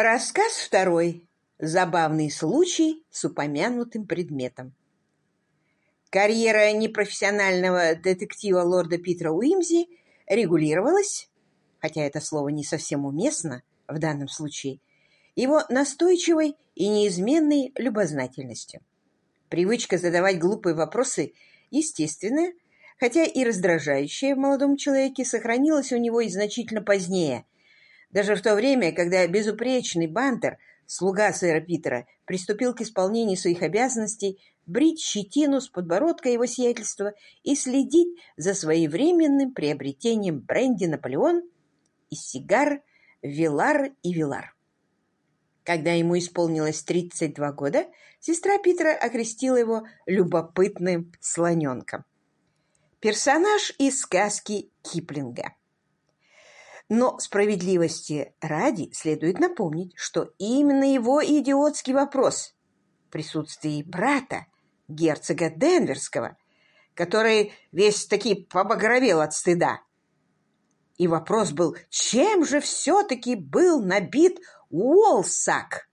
Рассказ второй. Забавный случай с упомянутым предметом. Карьера непрофессионального детектива лорда Питера Уимзи регулировалась, хотя это слово не совсем уместно в данном случае, его настойчивой и неизменной любознательностью. Привычка задавать глупые вопросы естественная, хотя и раздражающая в молодом человеке сохранилась у него и значительно позднее – даже в то время, когда безупречный Бантер, слуга сэра Питера, приступил к исполнению своих обязанностей, брить щетину с подбородка его сиятельства и следить за своевременным приобретением бренди «Наполеон» из сигар «Вилар» и «Вилар». Когда ему исполнилось 32 года, сестра Питера окрестила его любопытным слоненком. Персонаж из сказки Киплинга. Но справедливости ради следует напомнить, что именно его идиотский вопрос в присутствии брата, герцога Денверского, который весь таки побагровел от стыда. И вопрос был, чем же все-таки был набит Уолсак?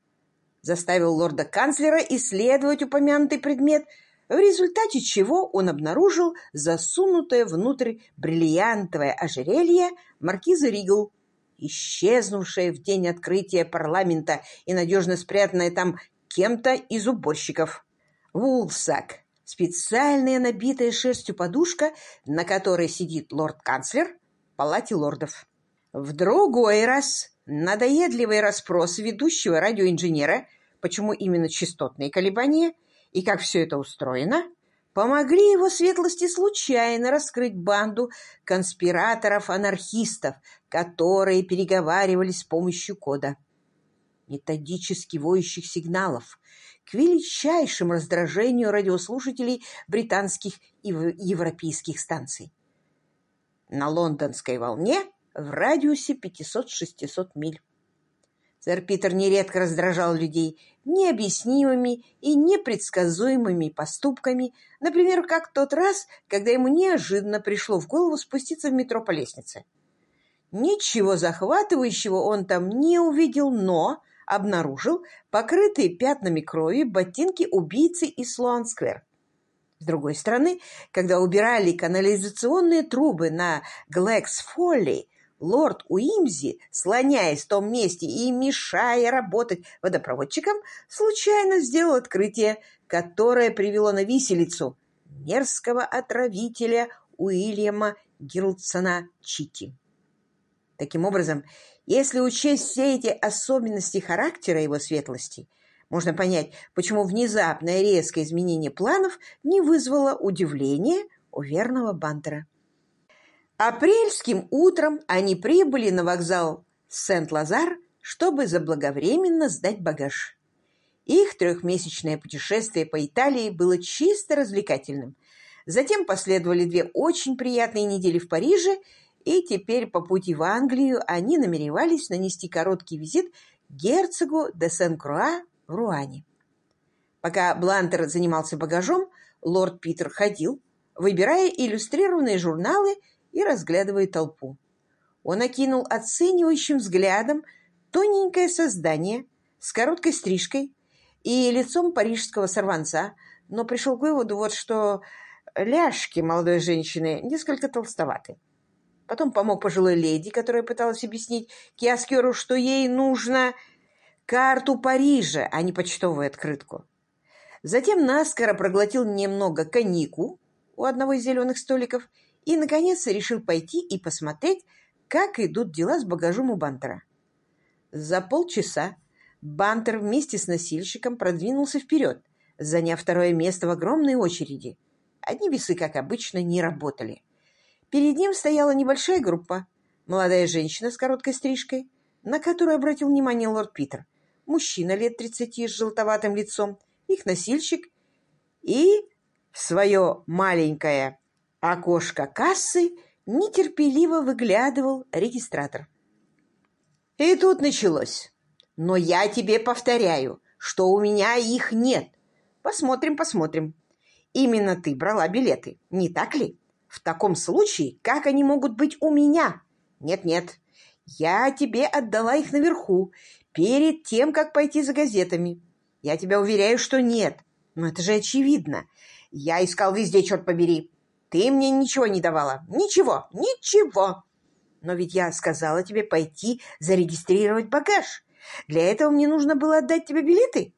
Заставил лорда-канцлера исследовать упомянутый предмет – в результате чего он обнаружил засунутое внутрь бриллиантовое ожерелье маркиза Ригл, исчезнувшее в день открытия парламента и надежно спрятанное там кем-то из уборщиков. Вулсак – специальная набитая шерстью подушка, на которой сидит лорд-канцлер в палате лордов. В другой раз надоедливый расспрос ведущего радиоинженера, почему именно частотные колебания – и как все это устроено, помогли его светлости случайно раскрыть банду конспираторов-анархистов, которые переговаривались с помощью кода. Методически воющих сигналов, к величайшему раздражению радиослушателей британских и европейских станций. На лондонской волне в радиусе 500-600 миль. Сэр Питер нередко раздражал людей необъяснимыми и непредсказуемыми поступками, например, как тот раз, когда ему неожиданно пришло в голову спуститься в метро по лестнице. Ничего захватывающего он там не увидел, но обнаружил покрытые пятнами крови ботинки убийцы из Слоан-сквер. С другой стороны, когда убирали канализационные трубы на Глэкс-Фолли, лорд Уимзи, слоняясь в том месте и мешая работать водопроводчикам, случайно сделал открытие, которое привело на виселицу мерзкого отравителя Уильяма Гилдсона Чити. Таким образом, если учесть все эти особенности характера его светлости, можно понять, почему внезапное резкое изменение планов не вызвало удивления у верного Бантера. Апрельским утром они прибыли на вокзал Сент-Лазар, чтобы заблаговременно сдать багаж. Их трехмесячное путешествие по Италии было чисто развлекательным. Затем последовали две очень приятные недели в Париже, и теперь по пути в Англию они намеревались нанести короткий визит герцогу де Сен-Круа в Руане. Пока Блантер занимался багажом, лорд Питер ходил, выбирая иллюстрированные журналы и разглядывая толпу. Он окинул оценивающим взглядом тоненькое создание с короткой стрижкой и лицом парижского сорванца, но пришел к выводу, вот что ляжки молодой женщины несколько толстоваты. Потом помог пожилой леди, которая пыталась объяснить киоскеру, что ей нужно карту Парижа, а не почтовую открытку. Затем наскоро проглотил немного коньяку у одного из зеленых столиков и, наконец, решил пойти и посмотреть, как идут дела с багажом у Бантера. За полчаса Бантер вместе с носильщиком продвинулся вперед, заняв второе место в огромной очереди. Одни весы, как обычно, не работали. Перед ним стояла небольшая группа. Молодая женщина с короткой стрижкой, на которую обратил внимание лорд Питер, мужчина лет тридцати с желтоватым лицом, их носильщик и свое маленькое окошко кассы нетерпеливо выглядывал регистратор. И тут началось. Но я тебе повторяю, что у меня их нет. Посмотрим, посмотрим. Именно ты брала билеты, не так ли? В таком случае, как они могут быть у меня? Нет-нет, Я тебе отдала их наверху, перед тем, как пойти за газетами. Я тебя уверяю, что нет. Но это же очевидно. Я искал везде, черт побери. Ты мне ничего не давала. Ничего, ничего. Но ведь я сказала тебе пойти зарегистрировать багаж. Для этого мне нужно было отдать тебе билеты.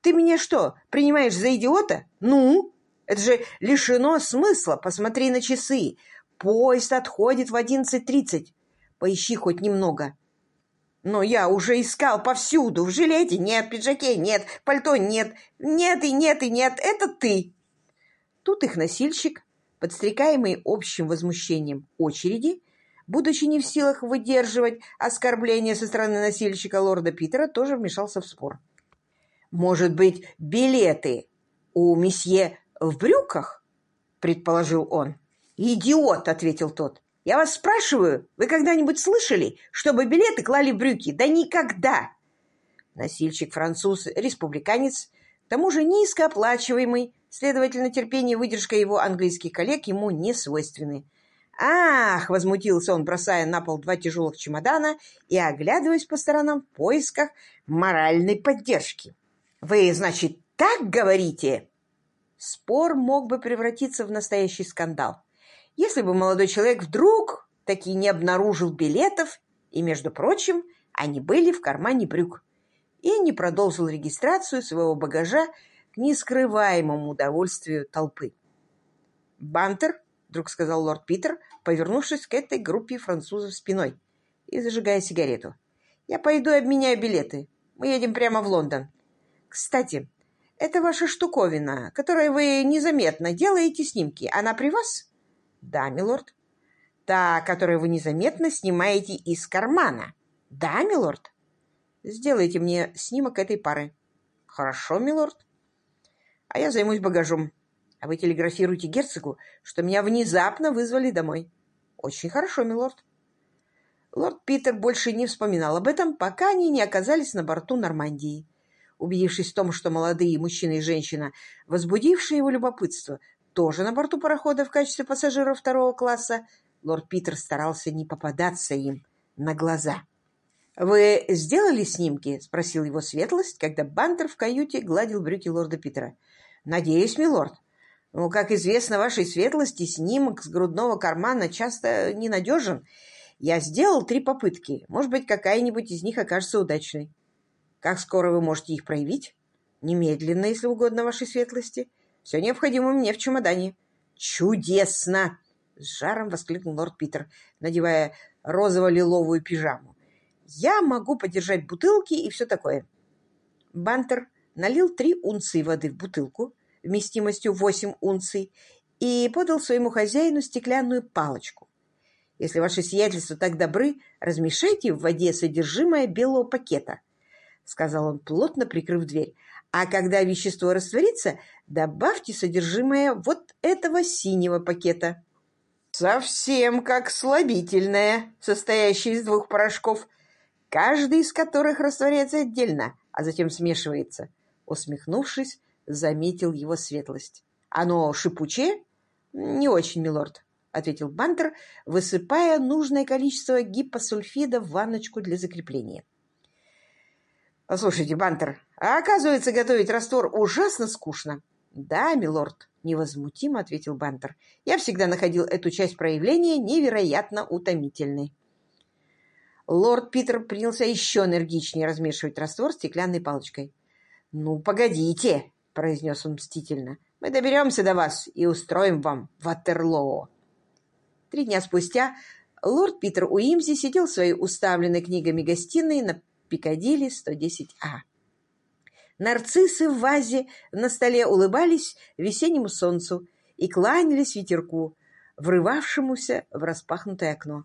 Ты меня что, принимаешь за идиота? Ну, это же лишено смысла. Посмотри на часы. Поезд отходит в одиннадцать тридцать. Поищи хоть немного. Но я уже искал повсюду. В жилете нет, в пиджаке нет, пальто нет. Нет и нет и нет. Это ты. Тут их носильщик, подстрекаемый общим возмущением очереди, будучи не в силах выдерживать оскорбления со стороны носильщика лорда Питера, тоже вмешался в спор. «Может быть, билеты у месье в брюках?» — предположил он. «Идиот!» — ответил тот. Я вас спрашиваю, вы когда-нибудь слышали, чтобы билеты клали в брюки? Да никогда! Носильщик француз, республиканец, к тому же низкооплачиваемый, следовательно, терпение и выдержка его английских коллег ему не свойственны. «Ах!» — возмутился он, бросая на пол два тяжелых чемодана и оглядываясь по сторонам в поисках моральной поддержки. «Вы, значит, так говорите?» Спор мог бы превратиться в настоящий скандал если бы молодой человек вдруг таки не обнаружил билетов, и, между прочим, они были в кармане брюк, и не продолжил регистрацию своего багажа нескрываемому удовольствию толпы. «Бантер», — вдруг сказал лорд Питер, повернувшись к этой группе французов спиной и зажигая сигарету. «Я пойду и обменяю билеты. Мы едем прямо в Лондон. Кстати, это ваша штуковина, которой вы незаметно делаете снимки. Она при вас?» Да, милорд. Та, которую вы незаметно снимаете из кармана. Да, милорд. Сделайте мне снимок этой пары. Хорошо, милорд. А я займусь багажом. А вы телеграфируйте герцогу, что меня внезапно вызвали домой. Очень хорошо, милорд. Лорд Питер больше не вспоминал об этом, пока они не оказались на борту Нормандии. Убедившись в том, что молодые мужчина и женщина, возбудившие его любопытство, тоже на борту парохода в качестве пассажиров второго класса, лорд Питер старался не попадаться им на глаза. «Вы сделали снимки?» — спросил его светлость, когда Бантер в каюте гладил брюки лорда Питера. «Надеюсь, милорд. Ну, как известно вашей светлости, снимок с грудного кармана часто ненадежен. Я сделал три попытки. Может быть, какая-нибудь из них окажется удачной. Как скоро вы можете их проявить? Немедленно, если угодно вашей светлости». Все необходимое мне в чемодане. Чудесно! С жаром воскликнул лорд Питер, надевая розово-лиловую пижаму. Я могу подержать бутылки и все такое. Бантер налил три унции воды в бутылку вместимостью восемь унций и подал своему хозяину стеклянную палочку. Если ваше сиятельство так добры, размешайте в воде содержимое белого пакета, — сказал он, плотно прикрыв дверь. А когда вещество растворится, добавьте содержимое вот этого синего пакета. Совсем как слабительное, состоящее из двух порошков, каждый из которых растворяется отдельно, а затем смешивается. Усмехнувшись, заметил его светлость. «Оно шипучее?» «Не очень, милорд», — ответил Бантер, высыпая нужное количество гипосульфида в ванночку для закрепления. «Послушайте, Бантер, а оказывается, готовить раствор ужасно скучно». «Да, милорд», — невозмутимо ответил Бантер. «Я всегда находил эту часть проявления невероятно утомительной». Лорд Питер принялся еще энергичнее размешивать раствор стеклянной палочкой. «Ну, погодите», — произнес он мстительно. «Мы доберемся до вас и устроим вам Ватерлоо». Три дня спустя лорд Питер Уимзи сидел в своей уставленной книгами гостиной на Пикадилли 110А. Нарциссы в вазе на столе улыбались весеннему солнцу и кланялись ветерку, врывавшемуся в распахнутое окно.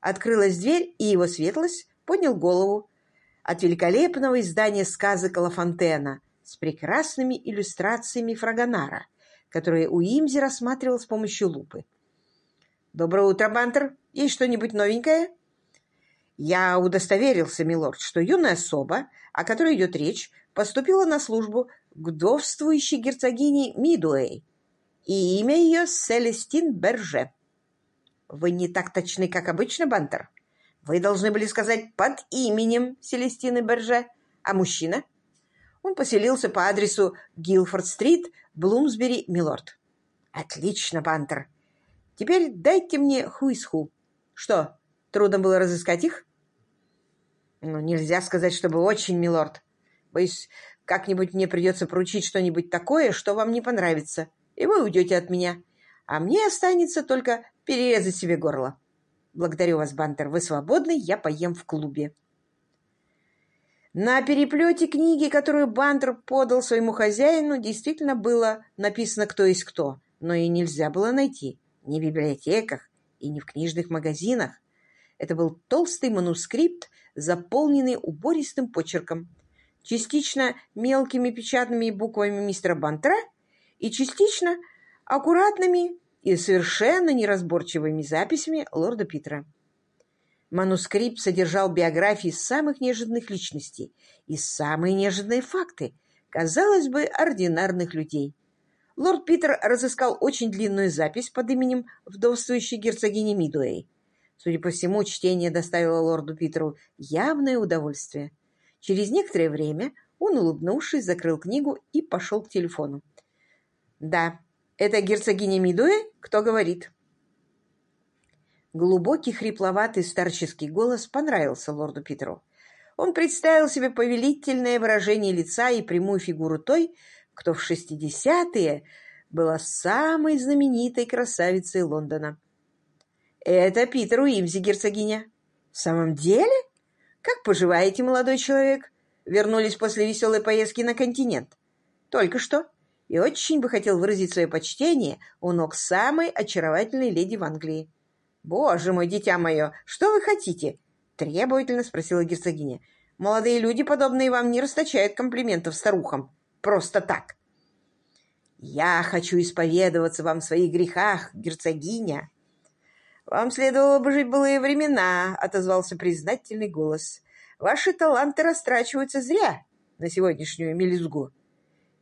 Открылась дверь, и его светлость поднял голову от великолепного издания сказок Лафонтена с прекрасными иллюстрациями Фрагонара, которые Уимзи рассматривал с помощью лупы. «Доброе утро, Бантер! Есть что-нибудь новенькое?» Я удостоверился, милорд, что юная особа, о которой идет речь, поступила на службу к вдовствующей герцогине Мидуэй, и имя ее Селестин Берже. Вы не так точны, как обычно, Бантер. Вы должны были сказать под именем Селестины Берже. А мужчина? Он поселился по адресу Гилфорд-стрит, Блумсбери, Милорд. Отлично, Бантер. Теперь дайте мне хуисху. Что, трудно было разыскать их? Ну, нельзя сказать, чтобы очень, милорд. Боюсь, как-нибудь мне придется поручить что-нибудь такое, что вам не понравится, и вы уйдете от меня. А мне останется только перерезать себе горло. Благодарю вас, Бантер. Вы свободны, я поем в клубе. На переплете книги, которую Бантер подал своему хозяину, действительно было написано «Кто есть кто», но и нельзя было найти ни в библиотеках и ни в книжных магазинах. Это был толстый манускрипт, заполненный убористым почерком, частично мелкими печатными буквами мистера Бантера и частично аккуратными и совершенно неразборчивыми записями лорда Питера. Манускрипт содержал биографии самых неожиданных личностей и самые неожиданные факты, казалось бы, ординарных людей. Лорд Питер разыскал очень длинную запись под именем вдовствующей герцогини Мидуэй. Судя по всему, чтение доставило лорду Питеру явное удовольствие. Через некоторое время он, улыбнувшись, закрыл книгу и пошел к телефону. «Да, это герцогиня Мидуэ? Кто говорит?» Глубокий, хрипловатый старческий голос понравился лорду Питеру. Он представил себе повелительное выражение лица и прямую фигуру той, кто в шестидесятые была самой знаменитой красавицей Лондона. «Это Питер Уимзи, герцогиня». «В самом деле? Как поживаете, молодой человек? Вернулись после веселой поездки на континент?» «Только что и очень бы хотел выразить свое почтение у ног самой очаровательной леди в Англии. «Боже мой, дитя мое, что вы хотите?» — требовательно спросила герцогиня. «Молодые люди, подобные вам, не расточают комплиментов старухам. Просто так». «Я хочу исповедоваться вам в своих грехах, герцогиня». «Вам следовало бы жить былые времена», — отозвался признательный голос. «Ваши таланты растрачиваются зря на сегодняшнюю мелюзгу».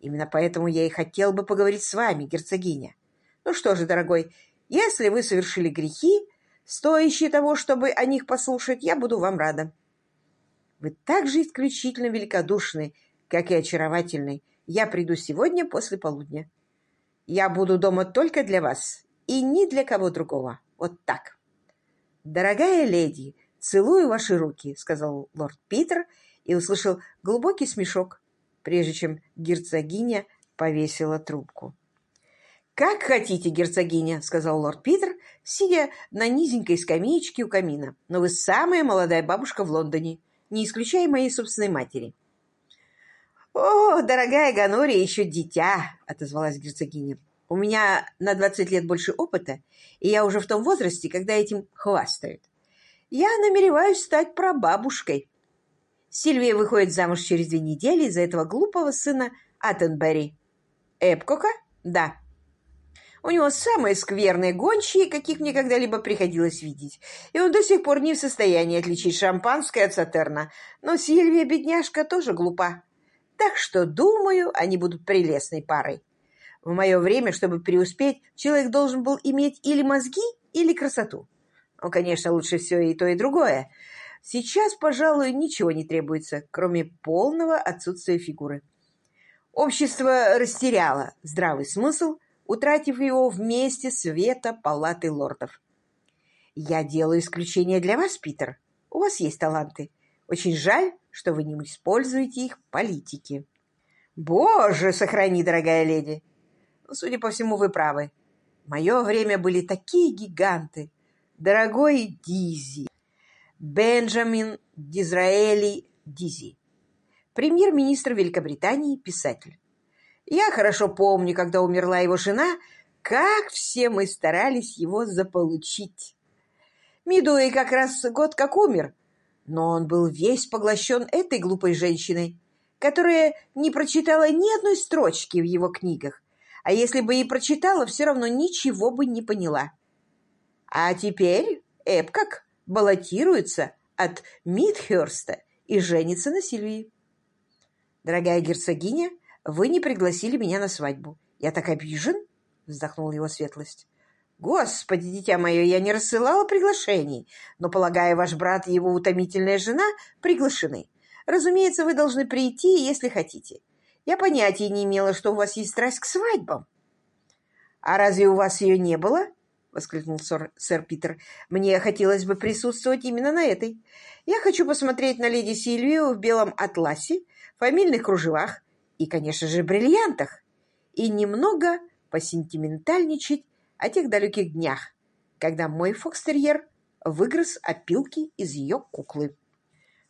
Именно поэтому я и хотел бы поговорить с вами, герцогиня. Ну что же, дорогой, если вы совершили грехи, стоящие того, чтобы о них послушать, я буду вам рада. Вы так же исключительно великодушны, как и очаровательны. Я приду сегодня после полудня. Я буду дома только для вас и ни для кого другого. Вот так. Дорогая леди, целую ваши руки, сказал лорд Питер и услышал глубокий смешок прежде чем герцогиня повесила трубку. «Как хотите, герцогиня», — сказал лорд Питер, сидя на низенькой скамеечке у камина. «Но вы самая молодая бабушка в Лондоне, не исключая моей собственной матери». «О, дорогая Ганория, еще дитя!» — отозвалась герцогиня. «У меня на двадцать лет больше опыта, и я уже в том возрасте, когда этим хвастают. Я намереваюсь стать прабабушкой». Сильвия выходит замуж через две недели за этого глупого сына Аттенберри. Эпкока? Да. У него самые скверные гончие, каких мне когда-либо приходилось видеть. И он до сих пор не в состоянии отличить шампанское от сатерна. Но Сильвия, бедняжка, тоже глупа. Так что, думаю, они будут прелестной парой. В мое время, чтобы преуспеть, человек должен был иметь или мозги, или красоту. Ну, конечно, лучше все и то, и другое. Сейчас, пожалуй, ничего не требуется, кроме полного отсутствия фигуры. Общество растеряло здравый смысл, утратив его вместе света палаты лордов. Я делаю исключение для вас, Питер. У вас есть таланты. Очень жаль, что вы не используете их в политике. Боже, сохрани, дорогая леди! Судя по всему, вы правы. В мое время были такие гиганты. Дорогой Дизи, Бенджамин Дизраэли Дизи, премьер-министр Великобритании, писатель. Я хорошо помню, когда умерла его жена, как все мы старались его заполучить. Мидуэй как раз год как умер, но он был весь поглощен этой глупой женщиной, которая не прочитала ни одной строчки в его книгах, а если бы и прочитала, все равно ничего бы не поняла. А теперь Эпкак баллотируется от Мидхерста и женится на Сильвии. «Дорогая герцогиня, вы не пригласили меня на свадьбу. Я так обижен!» — вздохнула его светлость. Господи, дитя мое, я не рассылала приглашений, но, полагаю, ваш брат и его утомительная жена приглашены. Разумеется, вы должны прийти, если хотите. Я понятия не имела, что у вас есть страсть к свадьбам. А разве у вас ее не было? — воскликнул сэр, сэр Питер. «Мне хотелось бы присутствовать именно на этой. Я хочу посмотреть на леди Сильвию в белом атласе, фамильных кружевах и, конечно же, бриллиантах, и немного посентиментальничать о тех далеких днях, когда мой фокстерьер выгрыз опилки из ее куклы.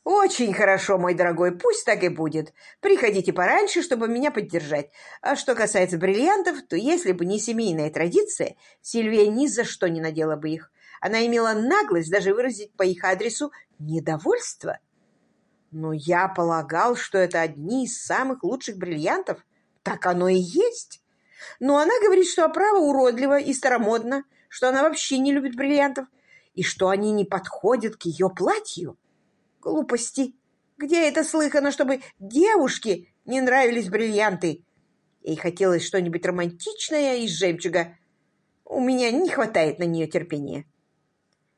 «Очень хорошо, мой дорогой, пусть так и будет. Приходите пораньше, чтобы меня поддержать. А что касается бриллиантов, то если бы не семейная традиция, Сильвия ни за что не надела бы их. Она имела наглость даже выразить по их адресу недовольство. Но я полагал, что это одни из самых лучших бриллиантов. Так оно и есть. Но она говорит, что оправа уродлива и старомодна, что она вообще не любит бриллиантов, и что они не подходят к ее платью. Глупости! Где это слыхано, чтобы девушке не нравились бриллианты? Ей хотелось что-нибудь романтичное из жемчуга. У меня не хватает на нее терпения.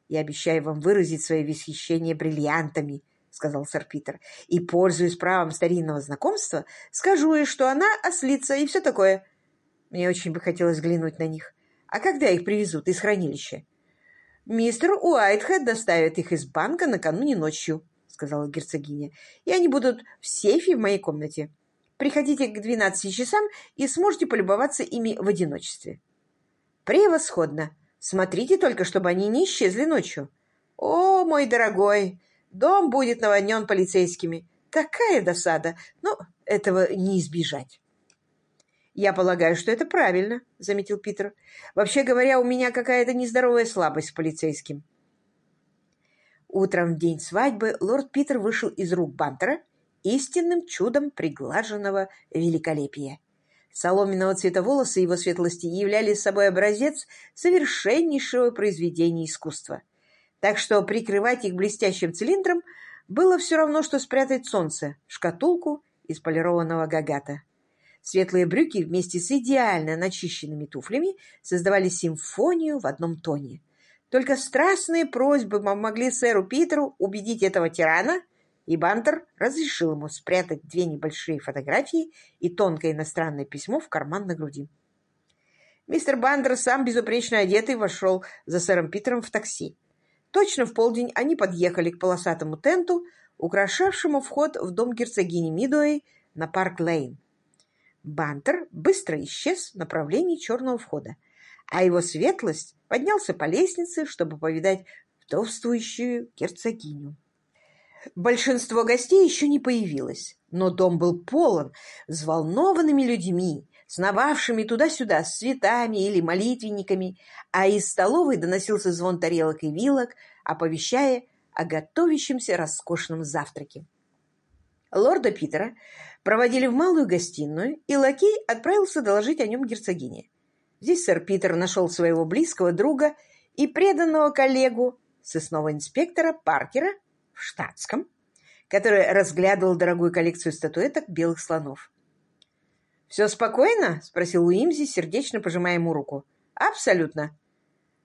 Я обещаю вам выразить свое восхищение бриллиантами, — сказал сэр Питер. «И, пользуясь правом старинного знакомства, скажу ей, что она ослица и все такое. Мне очень бы хотелось взглянуть на них. А когда их привезут из хранилища? Мистер Уайтхед доставит их из банка накануне ночью, сказала герцогиня. И они будут в сейфе в моей комнате. Приходите к двенадцати часам и сможете полюбоваться ими в одиночестве. Превосходно. Смотрите только, чтобы они не исчезли ночью. О, мой дорогой, дом будет наводнен полицейскими. Такая досада. Но этого не избежать. «Я полагаю, что это правильно», — заметил Питер. «Вообще говоря, у меня какая-то нездоровая слабость к полицейским». Утром в день свадьбы лорд Питер вышел из рук Бантера истинным чудом приглаженного великолепия. Соломенного цвета волосы его светлости являли собой образец совершеннейшего произведения искусства. Так что прикрывать их блестящим цилиндром было все равно, что спрятать солнце в шкатулку из полированного гагата. Светлые брюки вместе с идеально начищенными туфлями создавали симфонию в одном тоне. Только страстные просьбы помогли сэру Питеру убедить этого тирана, и Бантер разрешил ему спрятать две небольшие фотографии и тонкое иностранное письмо в карман на груди. Мистер Бантер, сам безупречно одетый, вошел за сэром Питером в такси. Точно в полдень они подъехали к полосатому тенту, украшавшему вход в дом герцогини Мидуэй на Парк-Лейн. Бантер быстро исчез в направлении черного входа, а его светлость поднялся по лестнице, чтобы повидать вдовствующую герцогиню. Большинство гостей еще не появилось, но дом был полон взволнованными людьми, сновавшими туда-сюда с цветами или молитвенниками, а из столовой доносился звон тарелок и вилок, оповещая о готовящемся роскошном завтраке. Лорда Питера проводили в малую гостиную, и лакей отправился доложить о нем герцогине. Здесь сэр Питер нашел своего близкого друга и преданного коллегу, сысного инспектора Паркера в штатском, который разглядывал дорогую коллекцию статуэток белых слонов. «Все спокойно?» — спросил Уимзи, сердечно пожимая ему руку. «Абсолютно.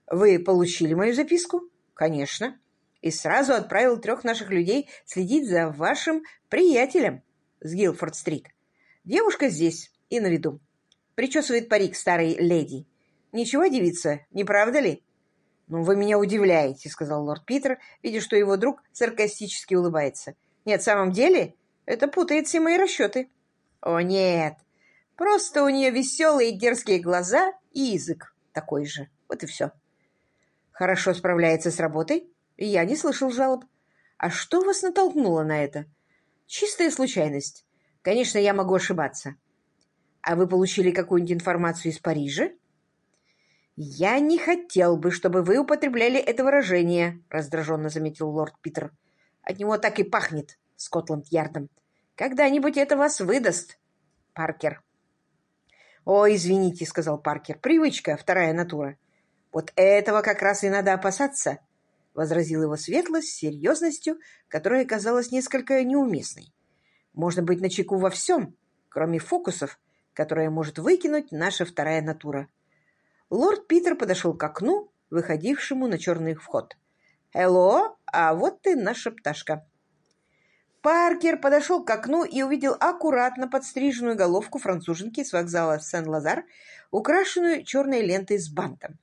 Вы получили мою записку?» «Конечно. И сразу отправил трех наших людей следить за вашим приятелем с Гилфорд-стрит. Девушка здесь и на виду. Причесывает парик старой леди. Ничего, девица, не правда ли? «Ну, вы меня удивляете», — сказал лорд Питер, видя, что его друг саркастически улыбается. «Нет, в самом деле, это путает все мои расчеты». «О, нет, просто у нее веселые дерзкие глаза и язык такой же. Вот и все». «Хорошо справляется с работой?» Я не слышал жалоб. «А что вас натолкнуло на это?» Чистая случайность. Конечно, я могу ошибаться. А вы получили какую-нибудь информацию из Парижа? Я не хотел бы, чтобы вы употребляли это выражение, раздраженно заметил лорд Питер. От него так и пахнет Скотланд-Ярдом. Когда-нибудь это вас выдаст, Паркер. «О, извините», — сказал Паркер, — «привычка, вторая натура». «Вот этого как раз и надо опасаться возразил его светлость с серьезностью, которая казалась несколько неуместной. Можно быть начеку во всем, кроме фокусов, которые может выкинуть наша вторая натура. лорд Питер подошел к окну, выходившему на черный вход. «Элло, а вот ты наша пташка!» Паркер подошел к окну и увидел аккуратно подстриженную головку француженки с вокзала Сен-Лазар, украшенную черной лентой с бантом.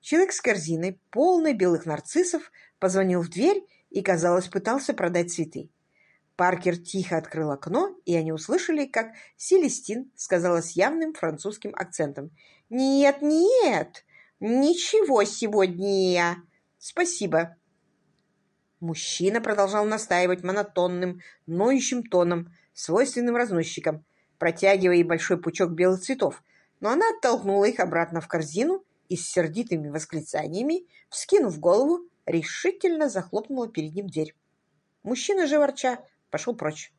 Человек с корзиной, полной белых нарциссов, позвонил в дверь и, казалось, пытался продать цветы. Паркер тихо открыл окно, и они услышали, как Селестин сказала с явным французским акцентом. «Нет, нет, ничего сегодня. Спасибо». Мужчина продолжал настаивать монотонным, ноющим тоном, свойственным разносчикам, протягивая ей большой пучок белых цветов, но она оттолкнула их обратно в корзину и с сердитыми восклицаниями, вскинув голову, решительно захлопнула перед ним дверь. Мужчина же, ворча, пошел прочь.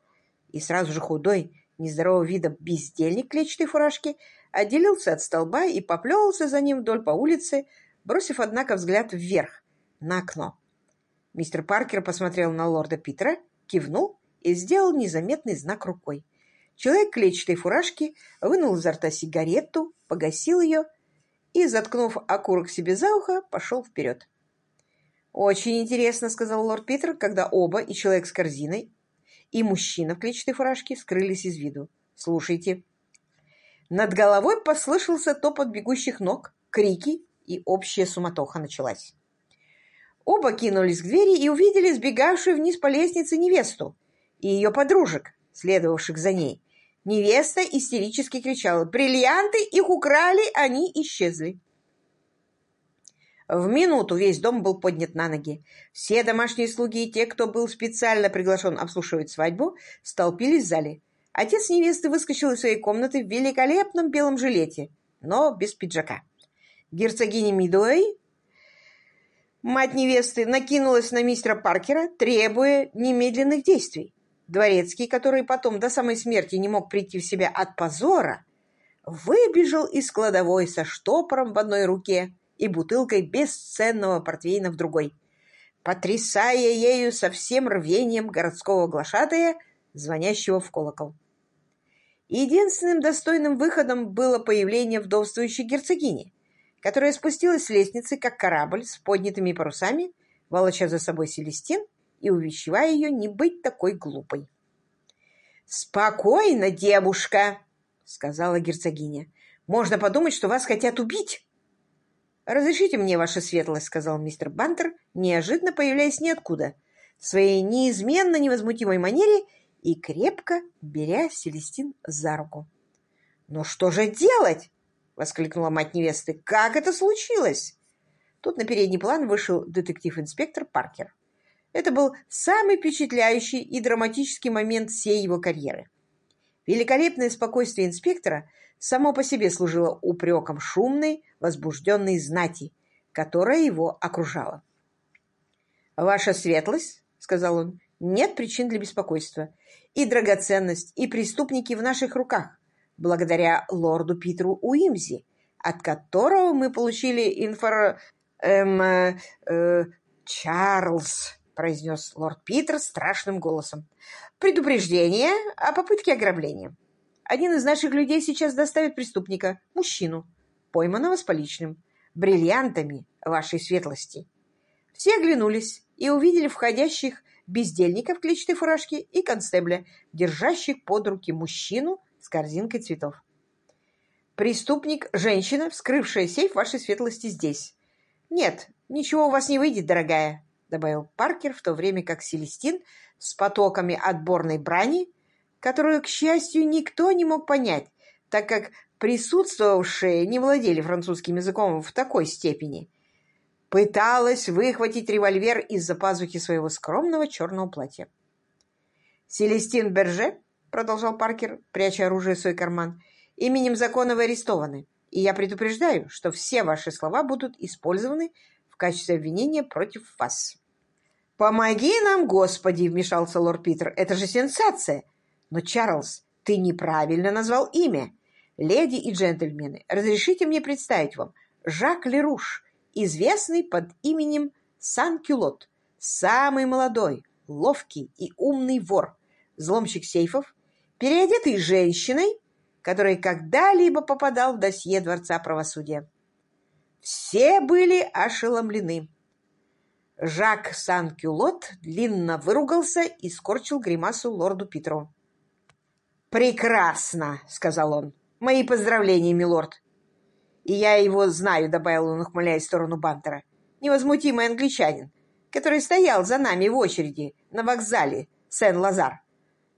И сразу же худой, нездорового вида бездельник клетчатой фуражки отделился от столба и поплелся за ним вдоль по улице, бросив, однако, взгляд вверх, на окно. Мистер Паркер посмотрел на лорда Питера, кивнул и сделал незаметный знак рукой. Человек клетчатой фуражке вынул изо рта сигарету, погасил ее и, заткнув окурок себе за ухо, пошел вперед. «Очень интересно», — сказал лорд Питер, когда оба, и человек с корзиной, и мужчина в клетчатой фуражке, скрылись из виду. «Слушайте». Над головой послышался топот бегущих ног, крики, и общая суматоха началась. Оба кинулись к двери и увидели сбегавшую вниз по лестнице невесту и ее подружек, следовавших за ней. Невеста истерически кричала «Бриллианты! Их украли! Они исчезли!» В минуту весь дом был поднят на ноги. Все домашние слуги и те, кто был специально приглашен обслуживать свадьбу, столпились в зале. Отец невесты выскочил из своей комнаты в великолепном белом жилете, но без пиджака. Герцогиня Мидуэй Мать невесты накинулась на мистера Паркера, требуя немедленных действий. Дворецкий, который потом до самой смерти не мог прийти в себя от позора, выбежал из кладовой со штопором в одной руке и бутылкой бесценного портвейна в другой, потрясая ею со всем рвением городского глашатая, звонящего в колокол. Единственным достойным выходом было появление вдовствующей герцогини, которая спустилась с лестницы, как корабль с поднятыми парусами, волоча за собой Селестин и увещевая ее не быть такой глупой. «Спокойно, девушка!» — сказала герцогиня. «Можно подумать, что вас хотят убить!» «Разрешите мне, ваша светлость», — сказал мистер Бантер, неожиданно появляясь ниоткуда, в своей неизменно невозмутимой манере и крепко беря Селестин за руку. «Но что же делать?» — воскликнула мать невесты. «Как это случилось?» Тут на передний план вышел детектив-инспектор Паркер. Это был самый впечатляющий и драматический момент всей его карьеры. Великолепное спокойствие инспектора само по себе служило упреком шумной, возбужденной знати, которая его окружала. «Ваша светлость», — сказал он, — «нет причин для беспокойства. И драгоценность, и преступники в наших руках благодаря лорду Питеру Уимзи, от которого мы получили инфор... Эм, э, э, Чарльз, произнес лорд Питер страшным голосом. Предупреждение о попытке ограбления. Один из наших людей сейчас доставит преступника, мужчину, пойманного с поличным, бриллиантами вашей светлости. Все оглянулись и увидели входящих бездельников клетчатой фуражке и констебля, держащих под руки мужчину с корзинкой цветов. «Преступник – женщина, вскрывшая сейф вашей светлости здесь». «Нет, ничего у вас не выйдет, дорогая», – добавил Паркер, в то время как Селестин с потоками отборной брани, которую, к счастью, никто не мог понять, так как присутствовавшие не владели французским языком в такой степени, пыталась выхватить револьвер из-за пазухи своего скромного черного платья. Селестин Берже продолжал Паркер, пряча оружие в свой карман, именем закона вы арестованы, и я предупреждаю, что все ваши слова будут использованы в качестве обвинения против вас. «Помоги нам, Господи!» — вмешался лорд Питер. «Это же сенсация!» «Но, Чарльз, ты неправильно назвал имя. Леди и джентльмены, разрешите мне представить вам Жак Леруш, известный под именем Сан-Кюлот, самый молодой, ловкий и умный вор, взломщик сейфов, переодетый женщиной, который когда-либо попадал в досье Дворца правосудия. Все были ошеломлены. Жак Сан-Кюлот длинно выругался и скорчил гримасу лорду Питеру. «Прекрасно!» — сказал он. «Мои поздравления, милорд!» «И я его знаю», — добавил он, ухмыляясь в сторону Бантера. «Невозмутимый англичанин, который стоял за нами в очереди на вокзале Сен-Лазар.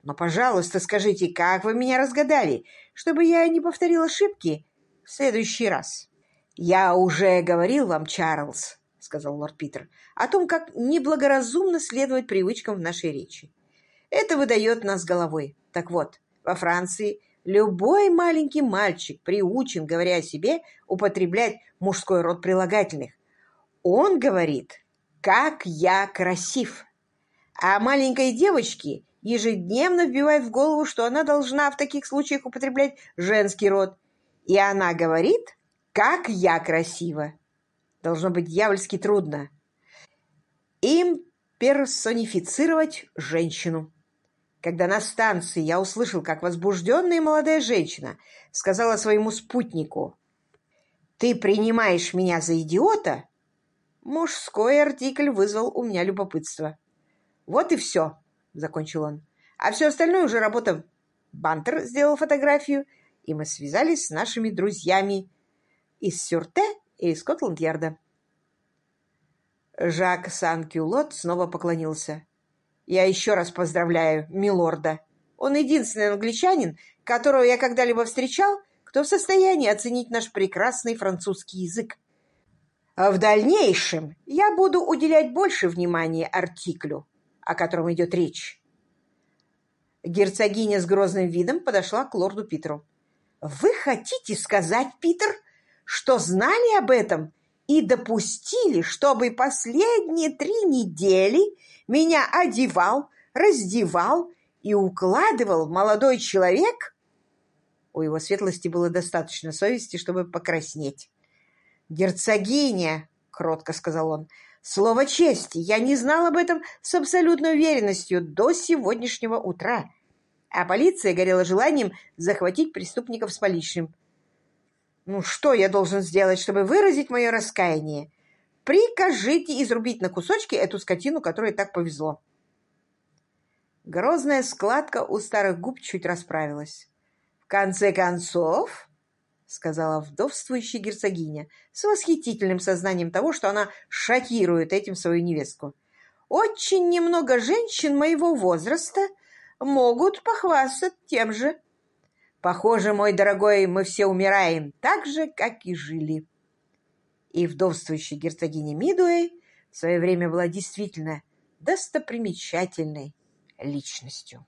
Но, пожалуйста, скажите, как вы меня разгадали, чтобы я не повторил ошибки в следующий раз?» «Я уже говорил вам, Чарльз», — сказал лорд Питер, «о том, как неблагоразумно следовать привычкам в нашей речи. Это выдает нас головой. Так вот, во Франции любой маленький мальчик приучен, говоря о себе, употреблять мужской род прилагательных. Он говорит «как я красив». А маленькой девочке ежедневно вбивает в голову, что она должна в таких случаях употреблять женский род. И она говорит «как я красива». Должно быть дьявольски трудно. Им персонифицировать женщину. Когда на станции я услышал, как возбужденная молодая женщина сказала своему спутнику «Ты принимаешь меня за идиота?» Мужской артикль вызвал у меня любопытство. «Вот и все», — закончил он. «А все остальное уже работа». Бантер сделал фотографию, и мы связались с нашими друзьями из Сюрте и Скотланд-Ярда. Жак Сан-Кюлот снова поклонился. «Я еще раз поздравляю милорда. Он единственный англичанин, которого я когда-либо встречал, кто в состоянии оценить наш прекрасный французский язык. В дальнейшем я буду уделять больше внимания артиклю, о котором идет речь. Герцогиня с грозным видом подошла к лорду Питеру. «Вы хотите сказать, Питер, что знали об этом и допустили, чтобы последние три недели меня одевал, раздевал и укладывал молодой человек?» У его светлости было достаточно совести, чтобы покраснеть. «Герцогиня!» — кротко сказал он. «Слово чести! Я не знал об этом с абсолютной уверенностью до сегодняшнего утра, а полиция горела желанием захватить преступников с поличным. Ну, что я должен сделать, чтобы выразить мое раскаяние? Прикажите изрубить на кусочки эту скотину, которой так повезло». Грозная складка у старых губ чуть расправилась. «В конце концов, — сказала вдовствующая герцогиня с восхитительным сознанием того, что она шокирует этим свою невестку. «Очень немного женщин моего возраста могут похвастать тем же. Похоже, мой дорогой, мы все умираем так же, как и жили». И вдовствующая герцогиня Мидуэй в свое время была действительно достопримечательной личностью.